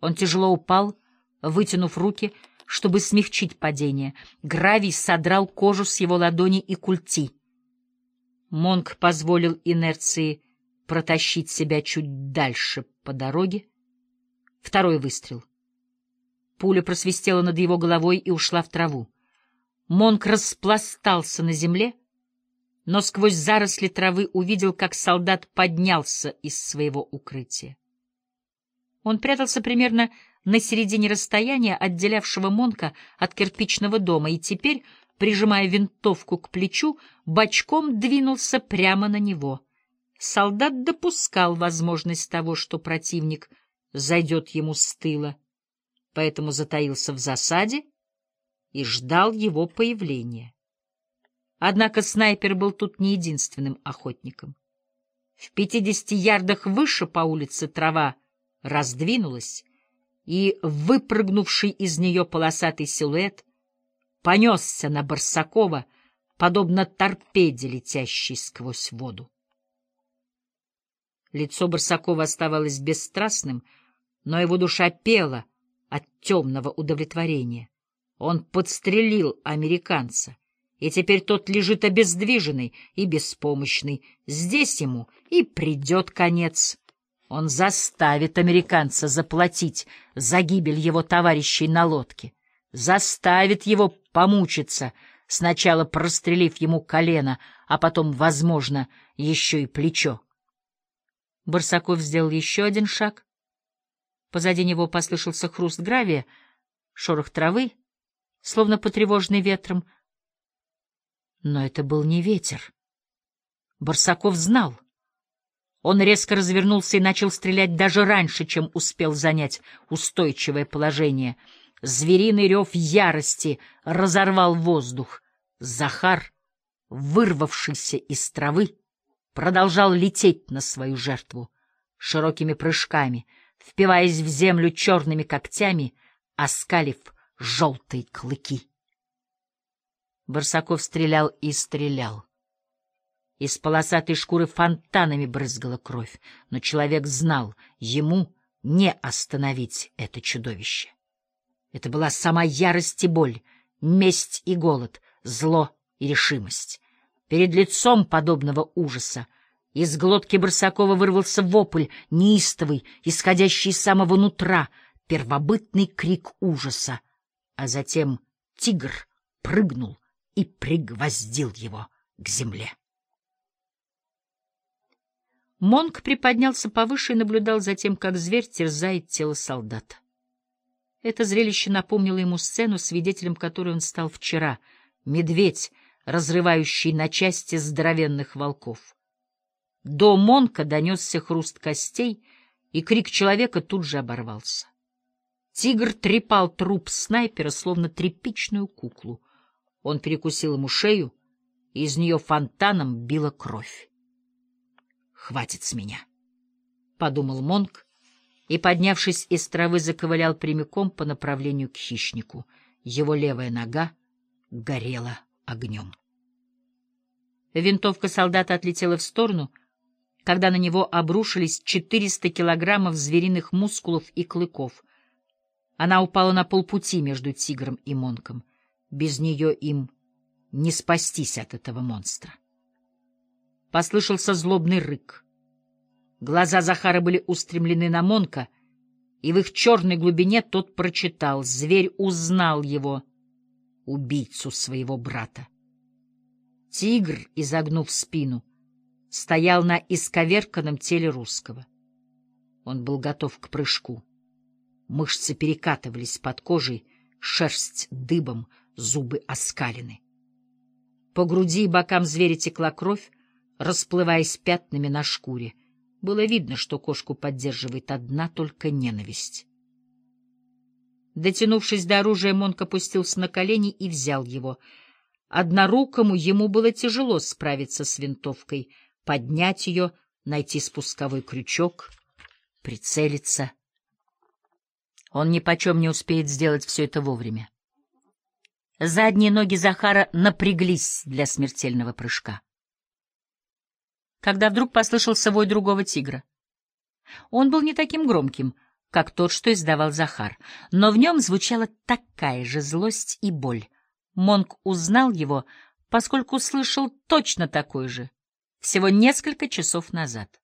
Он тяжело упал, вытянув руки, чтобы смягчить падение. Гравий содрал кожу с его ладони и культи. Монг позволил инерции протащить себя чуть дальше по дороге. Второй выстрел. Пуля просвистела над его головой и ушла в траву. Монк распластался на земле, но сквозь заросли травы увидел, как солдат поднялся из своего укрытия. Он прятался примерно на середине расстояния, отделявшего Монка от кирпичного дома, и теперь, прижимая винтовку к плечу, бочком двинулся прямо на него. Солдат допускал возможность того, что противник зайдет ему с тыла, поэтому затаился в засаде и ждал его появления. Однако снайпер был тут не единственным охотником. В пятидесяти ярдах выше по улице трава раздвинулась, и выпрыгнувший из нее полосатый силуэт понесся на Барсакова, подобно торпеде, летящей сквозь воду. Лицо Барсакова оставалось бесстрастным, но его душа пела от темного удовлетворения. Он подстрелил американца, и теперь тот лежит обездвиженный и беспомощный. Здесь ему и придет конец. Он заставит американца заплатить за гибель его товарищей на лодке, заставит его помучиться, сначала прострелив ему колено, а потом, возможно, еще и плечо. Барсаков сделал еще один шаг. Позади него послышался хруст гравия, шорох травы, словно потревоженный ветром. Но это был не ветер. Барсаков знал — он резко развернулся и начал стрелять даже раньше, чем успел занять устойчивое положение. Звериный рев ярости разорвал воздух. Захар, вырвавшийся из травы, продолжал лететь на свою жертву широкими прыжками, впиваясь в землю черными когтями, оскалив желтые клыки. Барсаков стрелял и стрелял. Из полосатой шкуры фонтанами брызгала кровь, но человек знал, ему не остановить это чудовище. Это была сама ярость и боль, месть и голод, зло и решимость. Перед лицом подобного ужаса из глотки Барсакова вырвался вопль, неистовый, исходящий из самого нутра, первобытный крик ужаса, а затем тигр прыгнул и пригвоздил его к земле. Монк приподнялся повыше и наблюдал за тем, как зверь терзает тело солдата. Это зрелище напомнило ему сцену, свидетелем которой он стал вчера. Медведь, разрывающий на части здоровенных волков. До Монка донесся хруст костей, и крик человека тут же оборвался. Тигр трепал труп снайпера, словно тряпичную куклу. Он перекусил ему шею, и из нее фонтаном била кровь. Хватит с меня, — подумал Монк и, поднявшись из травы, заковылял прямиком по направлению к хищнику. Его левая нога горела огнем. Винтовка солдата отлетела в сторону, когда на него обрушились 400 килограммов звериных мускулов и клыков. Она упала на полпути между тигром и монком. Без нее им не спастись от этого монстра. Послышался злобный рык. Глаза Захара были устремлены на Монка, и в их черной глубине тот прочитал. Зверь узнал его, убийцу своего брата. Тигр, изогнув спину, стоял на исковерканном теле русского. Он был готов к прыжку. Мышцы перекатывались под кожей, шерсть дыбом, зубы оскалены. По груди и бокам зверя текла кровь, расплываясь пятнами на шкуре. Было видно, что кошку поддерживает одна только ненависть. Дотянувшись до оружия, Монк опустился на колени и взял его. Однорукому ему было тяжело справиться с винтовкой, поднять ее, найти спусковой крючок, прицелиться. Он ни почем не успеет сделать все это вовремя. Задние ноги Захара напряглись для смертельного прыжка когда вдруг послышался вой другого тигра. Он был не таким громким, как тот, что издавал Захар, но в нем звучала такая же злость и боль. Монк узнал его, поскольку слышал точно такой же, всего несколько часов назад.